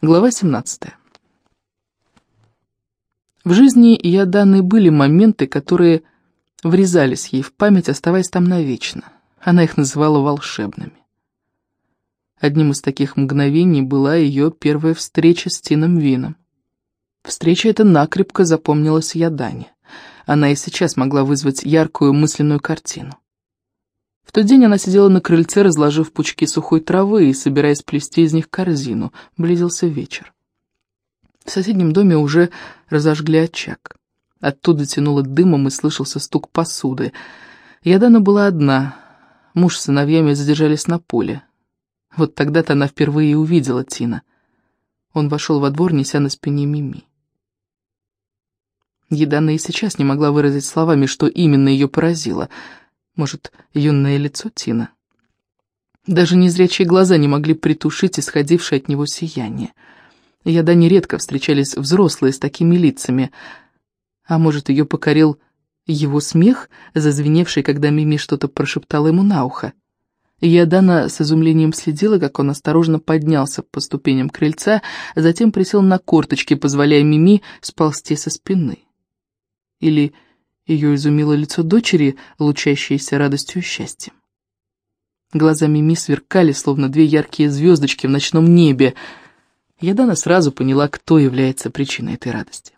Глава 17. В жизни Яданы были моменты, которые врезались ей в память, оставаясь там навечно. Она их называла волшебными. Одним из таких мгновений была ее первая встреча с Тином Вином. Встреча эта накрепко запомнилась Ядане. Она и сейчас могла вызвать яркую мысленную картину. В тот день она сидела на крыльце, разложив пучки сухой травы и собираясь плести из них корзину. Близился вечер. В соседнем доме уже разожгли очаг. Оттуда тянуло дымом и слышался стук посуды. Ядана была одна. Муж с сыновьями задержались на поле. Вот тогда-то она впервые увидела Тина. Он вошел во двор, неся на спине Мими. Едана и сейчас не могла выразить словами, что именно ее поразило — может, юное лицо Тина? Даже незрячие глаза не могли притушить исходившее от него сияние. Я да нередко встречались взрослые с такими лицами. А может, ее покорил его смех, зазвеневший, когда Мими что-то прошептала ему на ухо. Я Дана с изумлением следила, как он осторожно поднялся по ступеням крыльца, затем присел на корточки, позволяя Мими сползти со спины. Или ее изумило лицо дочери, лучащееся радостью и счастьем. Глаза Мими сверкали, словно две яркие звездочки в ночном небе. Ядана сразу поняла, кто является причиной этой радости.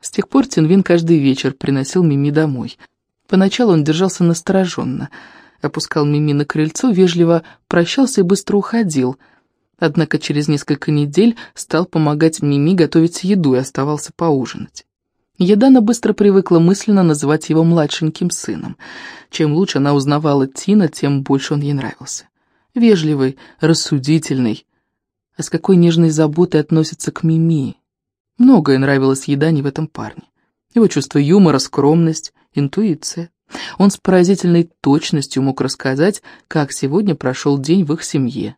С тех пор Тинвин каждый вечер приносил Мими домой. Поначалу он держался настороженно, опускал Мими на крыльцо, вежливо прощался и быстро уходил. Однако через несколько недель стал помогать Мими готовить еду и оставался поужинать. Едана быстро привыкла мысленно называть его младшеньким сыном. Чем лучше она узнавала Тина, тем больше он ей нравился. Вежливый, рассудительный. А с какой нежной заботой относится к Мими. Многое нравилось Едане в этом парне. Его чувство юмора, скромность, интуиция. Он с поразительной точностью мог рассказать, как сегодня прошел день в их семье.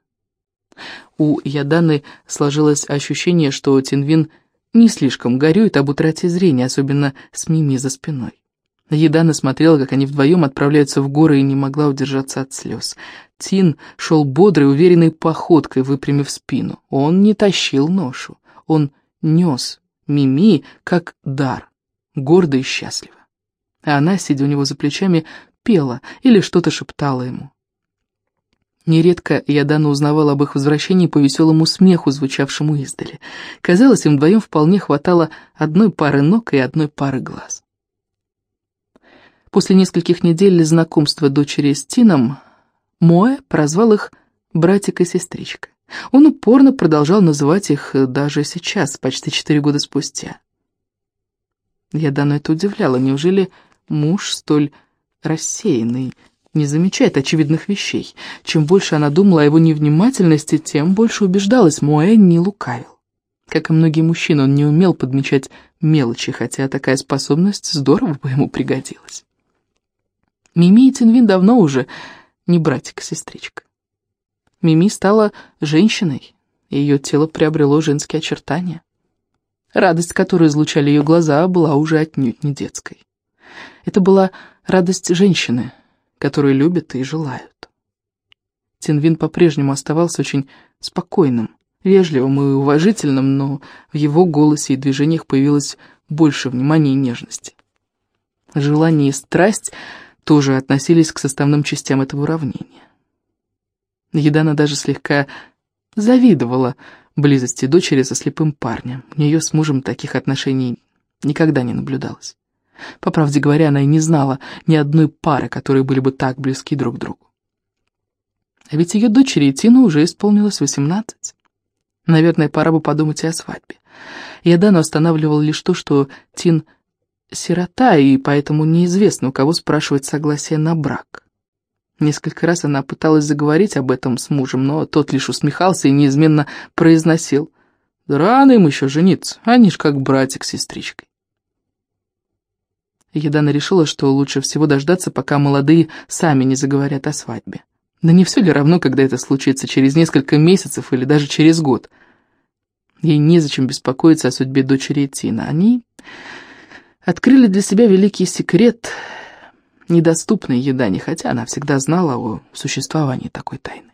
У Яданы сложилось ощущение, что Тинвин – не слишком горюет об утрате зрения, особенно с Мими за спиной. Едана смотрела, как они вдвоем отправляются в горы, и не могла удержаться от слез. Тин шел бодрой, уверенной походкой, выпрямив спину. Он не тащил ношу, он нес Мими как дар, гордо и счастливо. А она, сидя у него за плечами, пела или что-то шептала ему. Нередко Ядана узнавала об их возвращении по веселому смеху, звучавшему издали. Казалось, им вдвоем вполне хватало одной пары ног и одной пары глаз. После нескольких недель знакомства дочери с Тином, Моэ прозвал их братик и сестричка. Он упорно продолжал называть их даже сейчас, почти четыре года спустя. Ядану это удивляло. Неужели муж столь рассеянный, не замечает очевидных вещей. Чем больше она думала о его невнимательности, тем больше убеждалась, Моэ не лукавил. Как и многие мужчины, он не умел подмечать мелочи, хотя такая способность здорово бы ему пригодилась. Мими и Тинвин давно уже не братик-сестричка. Мими стала женщиной, и ее тело приобрело женские очертания. Радость, которую излучали ее глаза, была уже отнюдь не детской. Это была радость женщины, которые любят и желают. Тинвин по-прежнему оставался очень спокойным, вежливым и уважительным, но в его голосе и движениях появилось больше внимания и нежности. Желание и страсть тоже относились к составным частям этого уравнения. Едана даже слегка завидовала близости дочери со слепым парнем. У нее с мужем таких отношений никогда не наблюдалось. По правде говоря, она и не знала ни одной пары, которые были бы так близки друг к другу. А ведь ее дочери Тину уже исполнилось восемнадцать. Наверное, пора бы подумать и о свадьбе. Я Дану останавливал лишь то, что Тин сирота, и поэтому неизвестно, у кого спрашивать согласие на брак. Несколько раз она пыталась заговорить об этом с мужем, но тот лишь усмехался и неизменно произносил. «Рано им еще жениться, они ж как братик с сестричкой». Едана решила, что лучше всего дождаться, пока молодые сами не заговорят о свадьбе. Да не все ли равно, когда это случится через несколько месяцев или даже через год? Ей незачем беспокоиться о судьбе дочери Тина. Они открыли для себя великий секрет, недоступный Едане, хотя она всегда знала о существовании такой тайны.